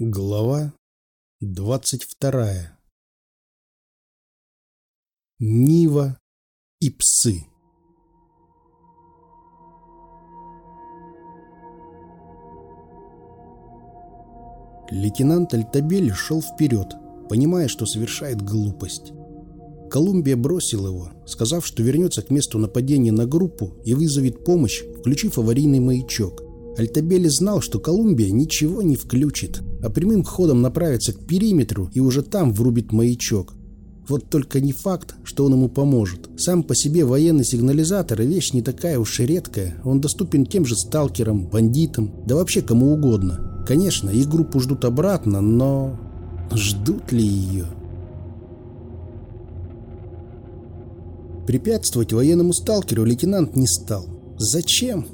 Глава двадцать вторая. Нива и псы. Лейтенант Альтабель шел вперед, понимая, что совершает глупость. Колумбия бросил его, сказав, что вернется к месту нападения на группу и вызовет помощь, включив аварийный маячок. Альтабели знал, что Колумбия ничего не включит, а прямым ходом направится к периметру и уже там врубит маячок. Вот только не факт, что он ему поможет. Сам по себе военный сигнализатор – вещь не такая уж и редкая. Он доступен тем же сталкерам, бандитам, да вообще кому угодно. Конечно, их группу ждут обратно, но... Ждут ли ее? Препятствовать военному сталкеру лейтенант не стал. Зачем?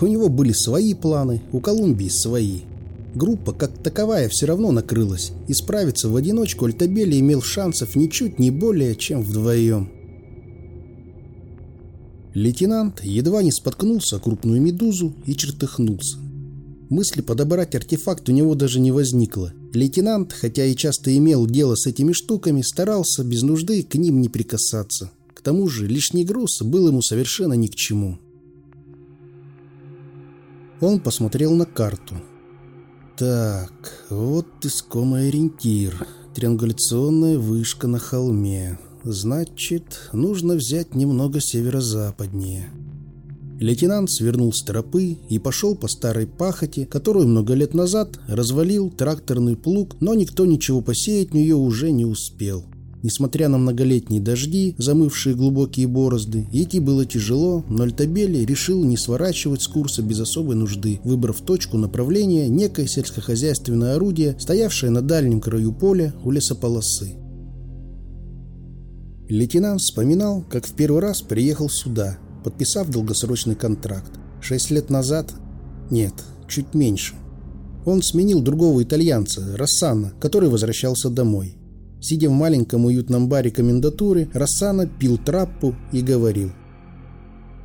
У него были свои планы, у Колумбии свои. Группа как таковая все равно накрылась, и справиться в одиночку Альтабели имел шансов ничуть не более, чем вдвоем. Лейтенант едва не споткнулся о крупную медузу и чертыхнулся. Мысли подобрать артефакт у него даже не возникло. Лейтенант, хотя и часто имел дело с этими штуками, старался без нужды к ним не прикасаться. К тому же лишний груз был ему совершенно ни к чему. Он посмотрел на карту – так, вот искомый ориентир. Триангуляционная вышка на холме. Значит, нужно взять немного северо-западнее. Лейтенант свернул с тропы и пошел по старой пахоте, которую много лет назад развалил тракторный плуг, но никто ничего посеять в нее уже не успел. Несмотря на многолетние дожди, замывшие глубокие борозды, идти было тяжело, но Альтабели решил не сворачивать с курса без особой нужды, выбрав точку направления некое сельскохозяйственное орудие, стоявшее на дальнем краю поля у лесополосы. Лейтенант вспоминал, как в первый раз приехал сюда, подписав долгосрочный контракт. Шесть лет назад? Нет, чуть меньше. Он сменил другого итальянца, Рассана, который возвращался домой. Сидя в маленьком уютном баре комендатуры, Рассана пил траппу и говорил.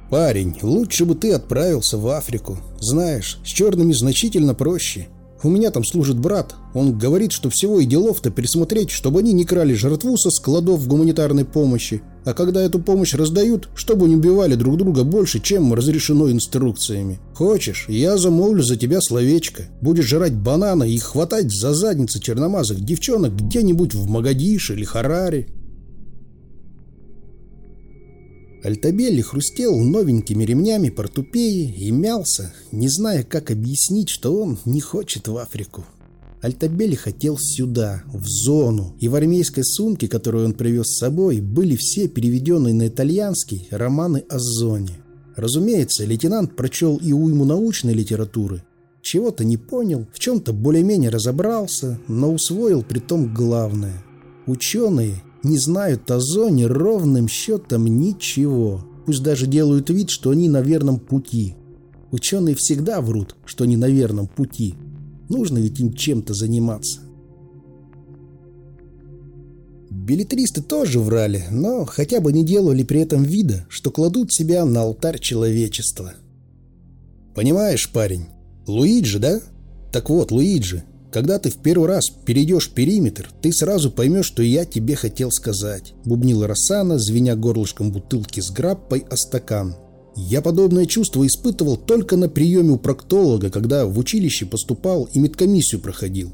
«Парень, лучше бы ты отправился в Африку. Знаешь, с черными значительно проще. У меня там служит брат. Он говорит, что всего и делов-то пересмотреть, чтобы они не крали жратву со складов гуманитарной помощи. А когда эту помощь раздают, чтобы не убивали друг друга больше, чем разрешено инструкциями. Хочешь, я замолвлю за тебя словечко. Будешь жрать бананы и хватать за задницы черномазых девчонок где-нибудь в Магадише или Хараре. Альтабелли хрустел новенькими ремнями портупеи и мялся, не зная, как объяснить, что он не хочет в Африку. Альтабелли хотел сюда, в зону, и в армейской сумке, которую он привез с собой, были все переведенные на итальянский романы о зоне. Разумеется, лейтенант прочел и уйму научной литературы, чего-то не понял, в чем-то более-менее разобрался, но усвоил при том главное. Ученые не знают о зоне ровным счетом ничего. Пусть даже делают вид, что они на верном пути. Ученые всегда врут, что они на верном пути. Нужно ведь им чем-то заниматься. Билетристы тоже врали, но хотя бы не делали при этом вида, что кладут себя на алтарь человечества. Понимаешь, парень, Луиджи, да? Так вот, Луиджи, когда ты в первый раз перейдешь периметр, ты сразу поймешь, что я тебе хотел сказать», — бубнила Рассана, звеня горлышком бутылки с граппой о стакан. «Я подобное чувство испытывал только на приеме у проктолога, когда в училище поступал и медкомиссию проходил.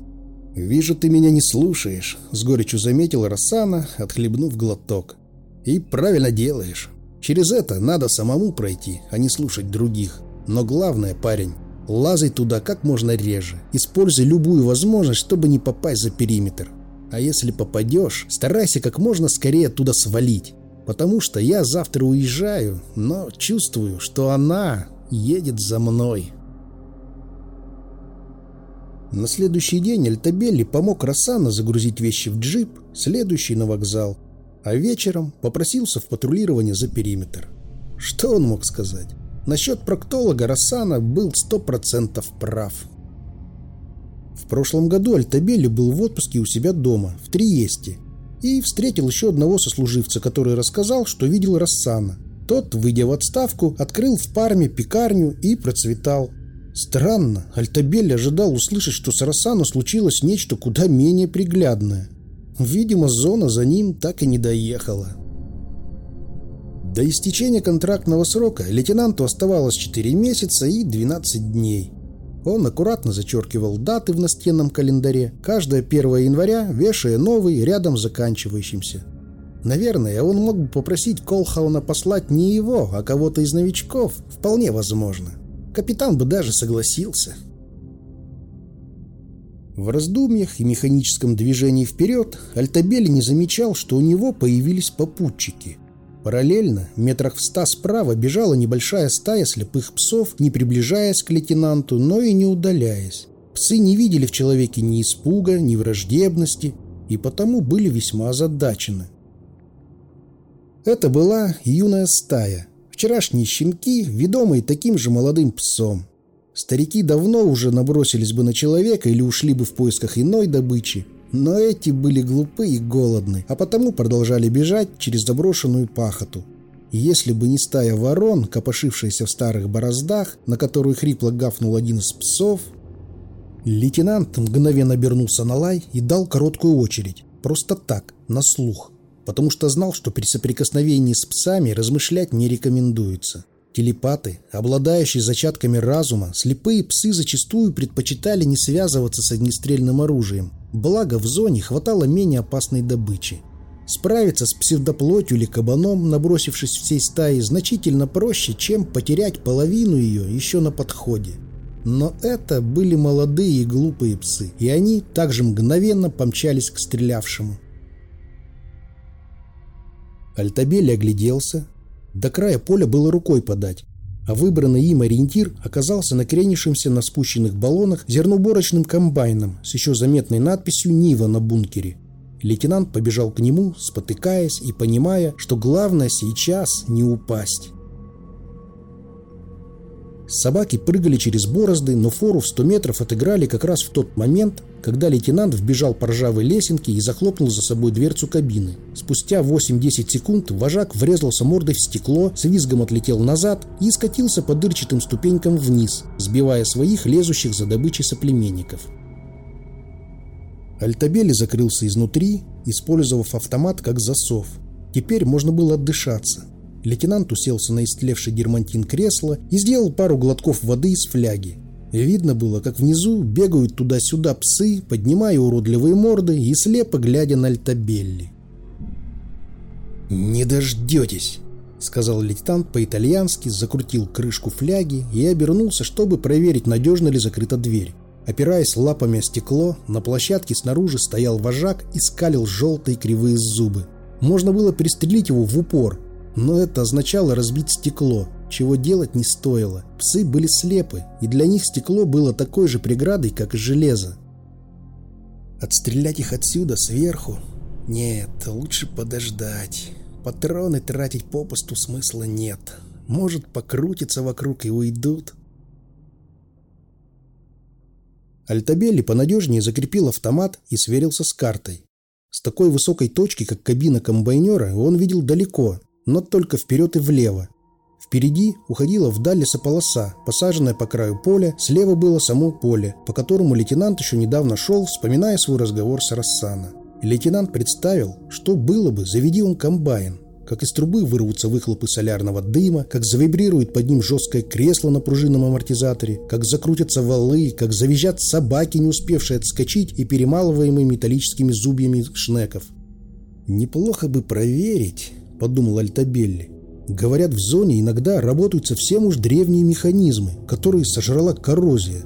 «Вижу, ты меня не слушаешь», — с горечью заметила Рассана, отхлебнув глоток. «И правильно делаешь. Через это надо самому пройти, а не слушать других. Но главное, парень, Лазай туда как можно реже. Используй любую возможность, чтобы не попасть за периметр. А если попадешь, старайся как можно скорее оттуда свалить. Потому что я завтра уезжаю, но чувствую, что она едет за мной. На следующий день Альтабелли помог Рассана загрузить вещи в джип, следующий на вокзал, а вечером попросился в патрулирование за периметр. Что он мог сказать? Насчет проктолога Рассана был сто процентов прав. В прошлом году Альтабелли был в отпуске у себя дома, в Триесте, и встретил еще одного сослуживца, который рассказал, что видел Рассана. Тот, выйдя в отставку, открыл в Парме пекарню и процветал. Странно, Альтабель ожидал услышать, что с Рассану случилось нечто куда менее приглядное. Видимо, зона за ним так и не доехала. До истечения контрактного срока лейтенанту оставалось 4 месяца и 12 дней. Он аккуратно зачеркивал даты в настенном календаре, каждое 1 января вешая новый рядом заканчивающимся. Наверное, он мог бы попросить Колхауна послать не его, а кого-то из новичков, вполне возможно. Капитан бы даже согласился. В раздумьях и механическом движении вперед Альтабели не замечал, что у него появились попутчики. Параллельно, метрах в ста справа, бежала небольшая стая слепых псов, не приближаясь к лейтенанту, но и не удаляясь. Псы не видели в человеке ни испуга, ни враждебности, и потому были весьма озадачены. Это была юная стая, вчерашние щенки, ведомые таким же молодым псом. Старики давно уже набросились бы на человека или ушли бы в поисках иной добычи, но эти были глупы и голодны, а потому продолжали бежать через заброшенную пахоту. Если бы не стая ворон, копошившаяся в старых бороздах, на которую хрипло гафнул один из псов, лейтенант мгновенно обернулся на лай и дал короткую очередь, просто так, на слух, потому что знал, что при соприкосновении с псами размышлять не рекомендуется. Телепаты, обладающие зачатками разума, слепые псы зачастую предпочитали не связываться с огнестрельным оружием, благо в зоне хватало менее опасной добычи. Справиться с псевдоплотью или кабаном, набросившись всей стаей, значительно проще, чем потерять половину ее еще на подходе. Но это были молодые и глупые псы, и они также мгновенно помчались к стрелявшему. Альтабель огляделся, до края поля было рукой подать, а выбранный им ориентир оказался накренившимся на спущенных баллонах зерноуборочным комбайном с еще заметной надписью «Нива» на бункере. Лейтенант побежал к нему, спотыкаясь и понимая, что главное сейчас не упасть. Собаки прыгали через борозды, но фору в 100 метров отыграли как раз в тот момент, когда лейтенант вбежал по ржавой лесенке и захлопнул за собой дверцу кабины. Спустя 8-10 секунд вожак врезался мордой в стекло, с визгом отлетел назад и скатился по дырчатым ступенькам вниз, сбивая своих лезущих за добычей соплеменников. Альтабели закрылся изнутри, использовав автомат как засов. Теперь можно было отдышаться. Лейтенант уселся на истлевший дермантин кресла и сделал пару глотков воды из фляги. Видно было, как внизу бегают туда-сюда псы, поднимая уродливые морды и слепо глядя на Альтабелли. «Не дождетесь!» — сказал лейтенант по-итальянски, закрутил крышку фляги и обернулся, чтобы проверить, надежно ли закрыта дверь. Опираясь лапами о стекло, на площадке снаружи стоял вожак и скалил желтые кривые зубы. Можно было пристрелить его в упор, но это означало разбить стекло, чего делать не стоило. Псы были слепы, и для них стекло было такой же преградой, как и железо. Отстрелять их отсюда, сверху? Нет, лучше подождать. Патроны тратить попусту смысла нет. Может, покрутиться вокруг и уйдут. Альтабелли понадежнее закрепил автомат и сверился с картой. С такой высокой точки, как кабина комбайнера, он видел далеко, но только вперед и влево. Впереди уходила вдаль лесополоса, посаженная по краю поля, слева было само поле, по которому лейтенант еще недавно шел, вспоминая свой разговор с Рассана. Лейтенант представил, что было бы, заведи он комбайн, как из трубы вырвутся выхлопы солярного дыма, как завибрирует под ним жесткое кресло на пружинном амортизаторе, как закрутятся валы, как завизжат собаки, не успевшие отскочить и перемалываемые металлическими зубьями шнеков. Неплохо бы проверить, подумал Альтабелли. Говорят, в зоне иногда работают совсем уж древние механизмы, которые сожрала коррозия.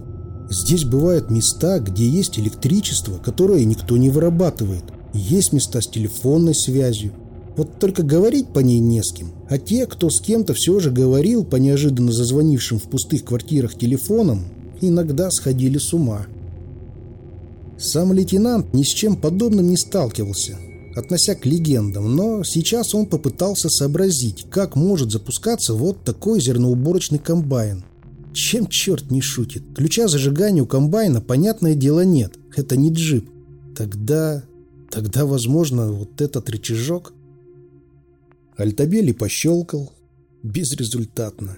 Здесь бывают места, где есть электричество, которое никто не вырабатывает. Есть места с телефонной связью. Вот только говорить по ней не с кем. А те, кто с кем-то все же говорил по неожиданно зазвонившим в пустых квартирах телефонам, иногда сходили с ума. Сам лейтенант ни с чем подобным не сталкивался относя к легендам, но сейчас он попытался сообразить, как может запускаться вот такой зерноуборочный комбайн. Чем черт не шутит? Ключа зажигания у комбайна, понятное дело, нет. Это не джип. Тогда... Тогда, возможно, вот этот рычажок... Альтабели пощелкал. Безрезультатно.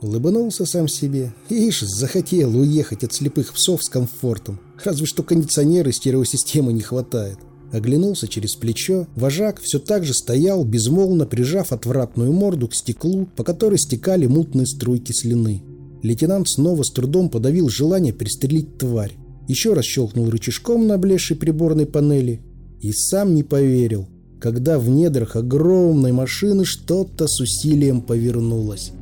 Улыбнулся сам себе. Ишь, захотел уехать от слепых псов с комфортом. Разве что кондиционера и стереосистемы не хватает. Оглянулся через плечо. Вожак все так же стоял, безмолвно прижав отвратную морду к стеклу, по которой стекали мутные струйки слюны. Лейтенант снова с трудом подавил желание пристрелить тварь. Еще раз щелкнул рычажком на облезшей приборной панели и сам не поверил, когда в недрах огромной машины что-то с усилием повернулось.